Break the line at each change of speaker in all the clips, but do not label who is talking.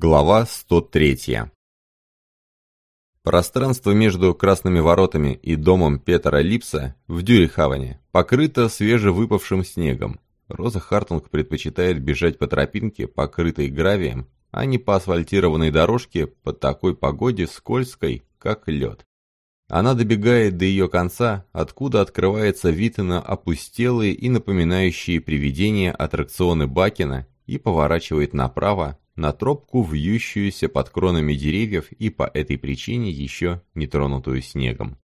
Глава 103 Пространство между Красными воротами и домом Петера Липса в Дюрихаване покрыто свежевыпавшим снегом. Роза Хартунг предпочитает бежать по тропинке, покрытой гравием, а не по асфальтированной дорожке по такой погоде скользкой, как лед. Она добегает до ее конца, откуда открывается вид на опустелые и напоминающие привидения аттракционы Бакина и поворачивает направо, на тропку, вьющуюся под кронами деревьев и по этой причине еще не тронутую снегом.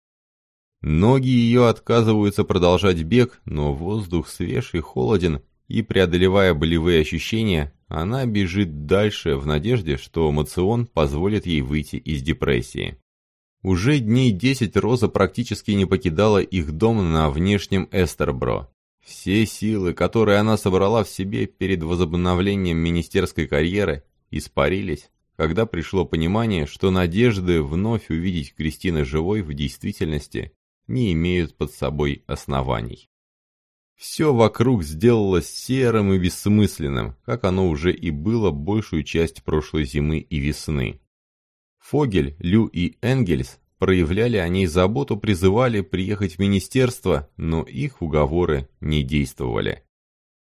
Ноги ее отказываются продолжать бег, но воздух свеж и холоден, и, преодолевая болевые ощущения, она бежит дальше в надежде, что мацион позволит ей выйти из депрессии. Уже дней десять Роза практически не покидала их дом на внешнем Эстербро. Все силы, которые она собрала в себе перед возобновлением министерской карьеры, испарились, когда пришло понимание, что надежды вновь увидеть Кристины живой в действительности не имеют под собой оснований. Все вокруг сделалось серым и бессмысленным, как оно уже и было большую часть прошлой зимы и весны. Фогель, Лю и Энгельс проявляли о ней заботу, призывали приехать в министерство, но их уговоры не действовали.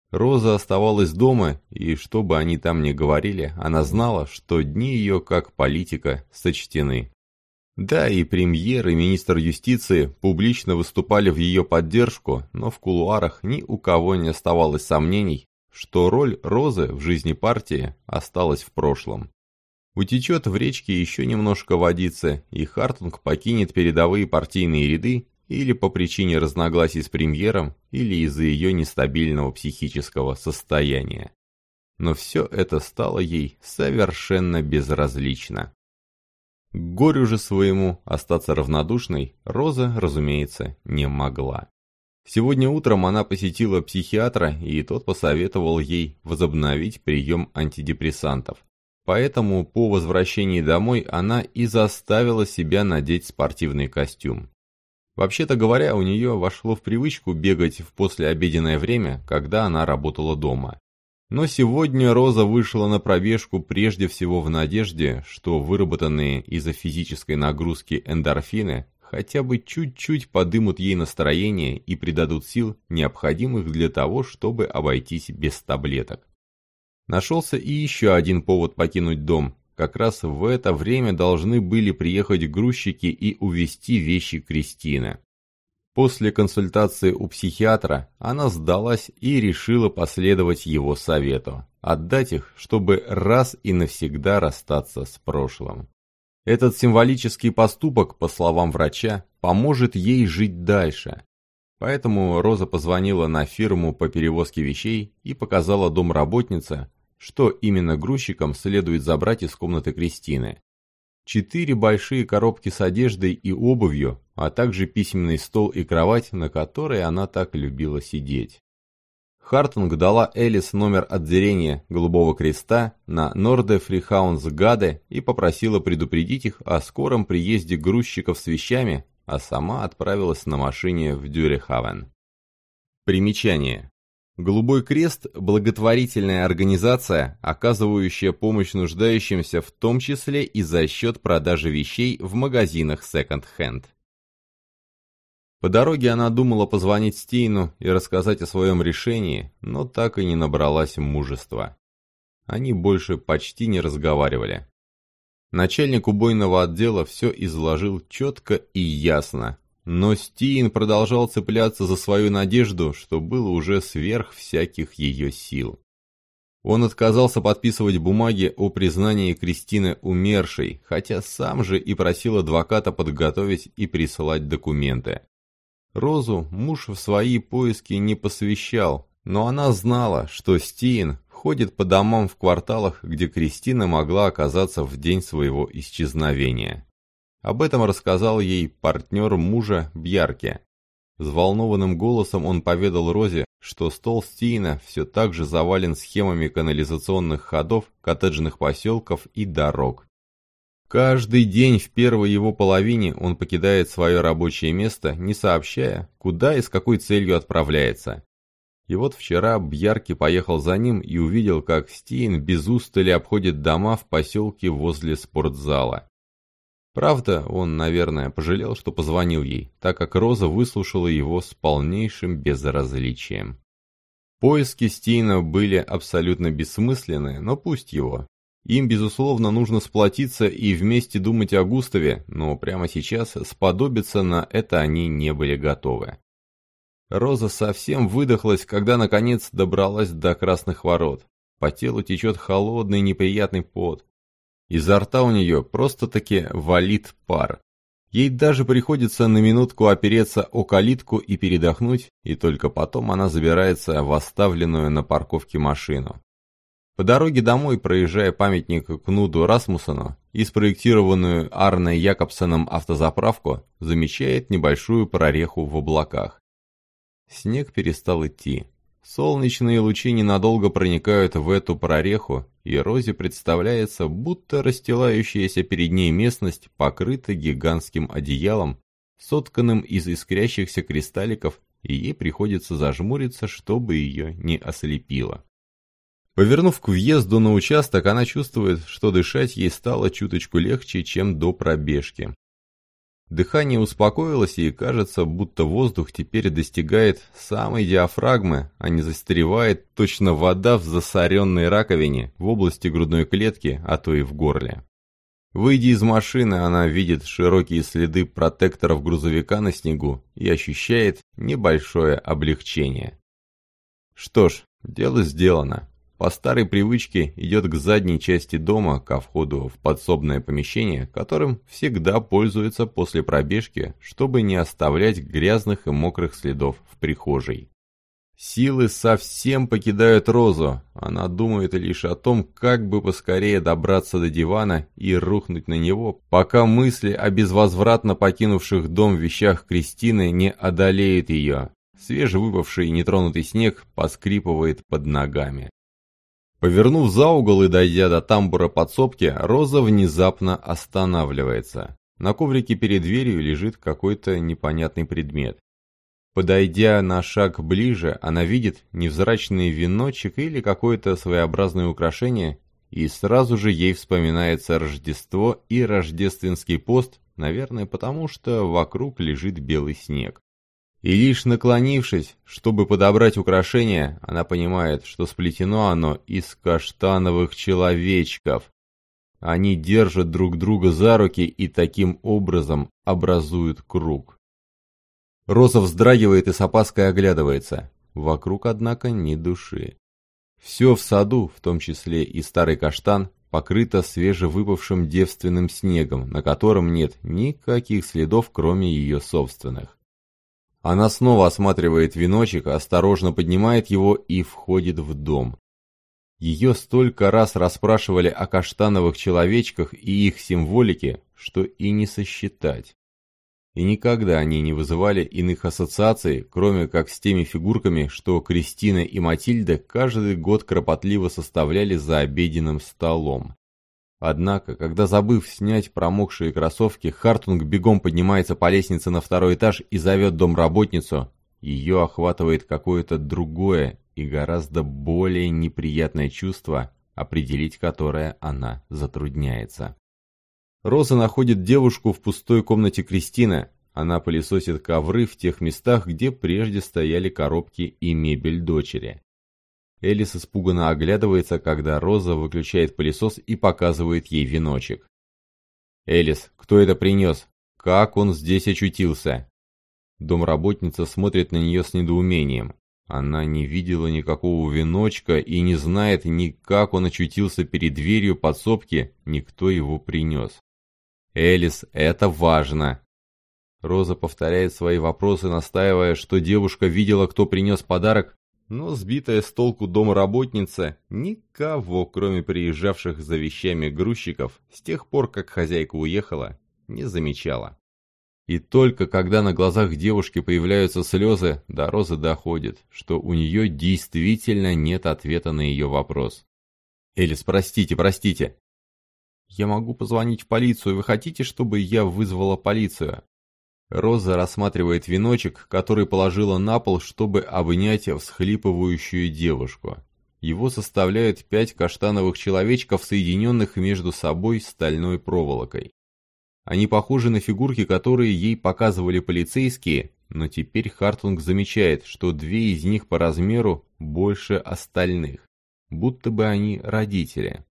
Роза оставалась дома, и что бы они там ни говорили, она знала, что дни ее, как политика, сочтены. Да, и премьер, и министр юстиции публично выступали в ее поддержку, но в кулуарах ни у кого не оставалось сомнений, что роль Розы в жизни партии осталась в прошлом. Утечет в речке еще немножко водицы, и Хартунг покинет передовые партийные ряды или по причине разногласий с премьером, или из-за ее нестабильного психического состояния. Но все это стало ей совершенно безразлично. К горю же своему остаться равнодушной Роза, разумеется, не могла. Сегодня утром она посетила психиатра, и тот посоветовал ей возобновить прием антидепрессантов. Поэтому по возвращении домой она и заставила себя надеть спортивный костюм. Вообще-то говоря, у нее вошло в привычку бегать в послеобеденное время, когда она работала дома. Но сегодня Роза вышла на пробежку прежде всего в надежде, что выработанные из-за физической нагрузки эндорфины хотя бы чуть-чуть подымут ей настроение и придадут сил, необходимых для того, чтобы обойтись без таблеток. Нашелся и еще один повод покинуть дом. Как раз в это время должны были приехать грузчики и увезти вещи Кристины. После консультации у психиатра она сдалась и решила последовать его совету. Отдать их, чтобы раз и навсегда расстаться с прошлым. Этот символический поступок, по словам врача, поможет ей жить дальше. Поэтому Роза позвонила на фирму по перевозке вещей и показала домработнице, что именно грузчикам следует забрать из комнаты Кристины. Четыре большие коробки с одеждой и обувью, а также письменный стол и кровать, на которой она так любила сидеть. Хартунг дала Элис номер отделения Голубого Креста на Нордре Фрихавнсгаде и попросила предупредить их о скором приезде грузчиков с вещами, а сама отправилась на машине в Дюрехавен. Примечание. Голубой крест – благотворительная организация, оказывающая помощь нуждающимся в том числе и за счет продажи вещей в магазинах секонд-хенд. По дороге она думала позвонить Стейну и рассказать о своем решении, но так и не набралась мужества. Они больше почти не разговаривали. Начальник убойного отдела все изложил четко и ясно, но Стиин продолжал цепляться за свою надежду, что было уже сверх всяких ее сил. Он отказался подписывать бумаги о признании Кристины умершей, хотя сам же и просил адвоката подготовить и присылать документы. Розу муж в свои поиски не посвящал, но она знала, что Стиин ходит по домам в кварталах, где Кристина могла оказаться в день своего исчезновения. Об этом рассказал ей партнер мужа Бьярке. Взволнованным голосом он поведал Розе, что стол Стиина все так же завален схемами канализационных ходов, коттеджных поселков и дорог. Каждый день в первой его половине он покидает свое рабочее место, не сообщая, куда и с какой целью отправляется. И вот вчера Бьярки поехал за ним и увидел, как Стейн без устали обходит дома в поселке возле спортзала. Правда, он, наверное, пожалел, что позвонил ей, так как Роза выслушала его с полнейшим безразличием. Поиски Стейна были абсолютно бессмысленны, но пусть его. Им, безусловно, нужно сплотиться и вместе думать о Густаве, но прямо сейчас сподобиться на это они не были готовы. Роза совсем выдохлась, когда наконец добралась до красных ворот. По телу течет холодный неприятный пот. Изо рта у нее просто-таки валит пар. Ей даже приходится на минутку опереться о калитку и передохнуть, и только потом она забирается в оставленную на парковке машину. По дороге домой, проезжая памятник Кнуду Расмуссену и спроектированную Арной Якобсоном автозаправку, замечает небольшую прореху в облаках. Снег перестал идти. Солнечные лучи ненадолго проникают в эту прореху, и Розе представляется, будто расстилающаяся перед ней местность покрыта гигантским одеялом, сотканным из искрящихся кристалликов, и ей приходится зажмуриться, чтобы ее не ослепило. Повернув к въезду на участок, она чувствует, что дышать ей стало чуточку легче, чем до пробежки. Дыхание успокоилось, и кажется, будто воздух теперь достигает самой диафрагмы, а не застревает точно вода в засоренной раковине в области грудной клетки, а то и в горле. Выйдя из машины, она видит широкие следы протекторов грузовика на снегу и ощущает небольшое облегчение. Что ж, дело сделано. По старой привычке идет к задней части дома, ко входу в подсобное помещение, которым всегда пользуется после пробежки, чтобы не оставлять грязных и мокрых следов в прихожей. Силы совсем покидают Розу, она думает лишь о том, как бы поскорее добраться до дивана и рухнуть на него, пока мысли о безвозвратно покинувших дом вещах Кристины не одолеют ее. Свежевыпавший нетронутый снег поскрипывает под ногами. Повернув за угол и дойдя до тамбура подсобки, Роза внезапно останавливается. На коврике перед дверью лежит какой-то непонятный предмет. Подойдя на шаг ближе, она видит невзрачный веночек или какое-то своеобразное украшение, и сразу же ей вспоминается Рождество и рождественский пост, наверное, потому что вокруг лежит белый снег. И лишь наклонившись, чтобы подобрать украшение, она понимает, что сплетено оно из каштановых человечков. Они держат друг друга за руки и таким образом образуют круг. Роза вздрагивает и с опаской оглядывается. Вокруг, однако, ни души. Все в саду, в том числе и старый каштан, покрыто свежевыпавшим девственным снегом, на котором нет никаких следов, кроме ее собственных. Она снова осматривает веночек, осторожно поднимает его и входит в дом. Ее столько раз расспрашивали о каштановых человечках и их символике, что и не сосчитать. И никогда они не вызывали иных ассоциаций, кроме как с теми фигурками, что Кристина и Матильда каждый год кропотливо составляли за обеденным столом. Однако, когда забыв снять промокшие кроссовки, Хартунг бегом поднимается по лестнице на второй этаж и зовет домработницу, ее охватывает какое-то другое и гораздо более неприятное чувство, определить которое она затрудняется. Роза находит девушку в пустой комнате Кристины. Она пылесосит ковры в тех местах, где прежде стояли коробки и мебель дочери. Элис испуганно оглядывается, когда Роза выключает пылесос и показывает ей веночек. «Элис, кто это принес? Как он здесь очутился?» Домработница смотрит на нее с недоумением. Она не видела никакого веночка и не знает ни как он очутился перед дверью подсобки, ни кто его принес. «Элис, это важно!» Роза повторяет свои вопросы, настаивая, что девушка видела, кто принес подарок, но сбитая с толку домработница никого, кроме приезжавших за вещами грузчиков, с тех пор, как хозяйка уехала, не замечала. И только когда на глазах девушки появляются слезы, до Розы доходит, что у нее действительно нет ответа на ее вопрос. «Элис, простите, простите!» «Я могу позвонить в полицию, вы хотите, чтобы я вызвала полицию?» Роза рассматривает веночек, который положила на пол, чтобы обнять всхлипывающую девушку. Его составляют пять каштановых человечков, соединенных между собой стальной проволокой. Они похожи на фигурки, которые ей показывали полицейские, но теперь Хартунг замечает, что две из них по размеру больше остальных, будто бы они родители.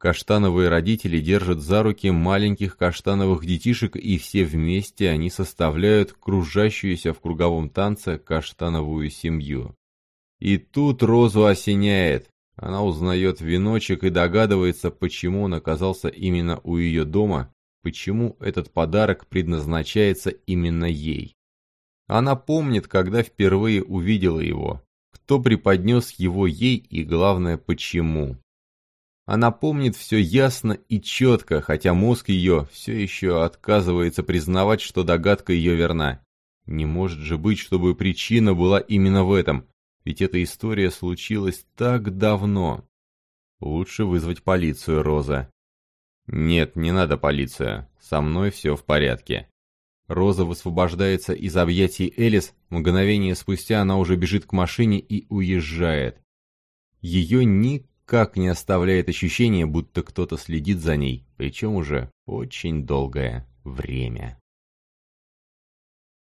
Каштановые родители держат за руки маленьких каштановых детишек, и все вместе они составляют кружащуюся в круговом танце каштановую семью. И тут Розу осеняет. Она узнает веночек и догадывается, почему он оказался именно у ее дома, почему этот подарок предназначается именно ей. Она помнит, когда впервые увидела его, кто преподнес его ей и, главное, почему. Она помнит все ясно и четко, хотя мозг ее все еще отказывается признавать, что догадка ее верна. Не может же быть, чтобы причина была именно в этом, ведь эта история случилась так давно. Лучше вызвать полицию, Роза. Нет, не надо полицию, со мной все в порядке. Роза высвобождается из объятий Элис, мгновение спустя она уже бежит к машине и уезжает. Ее ни как не оставляет ощущение, будто кто-то следит за ней, причем уже очень долгое время.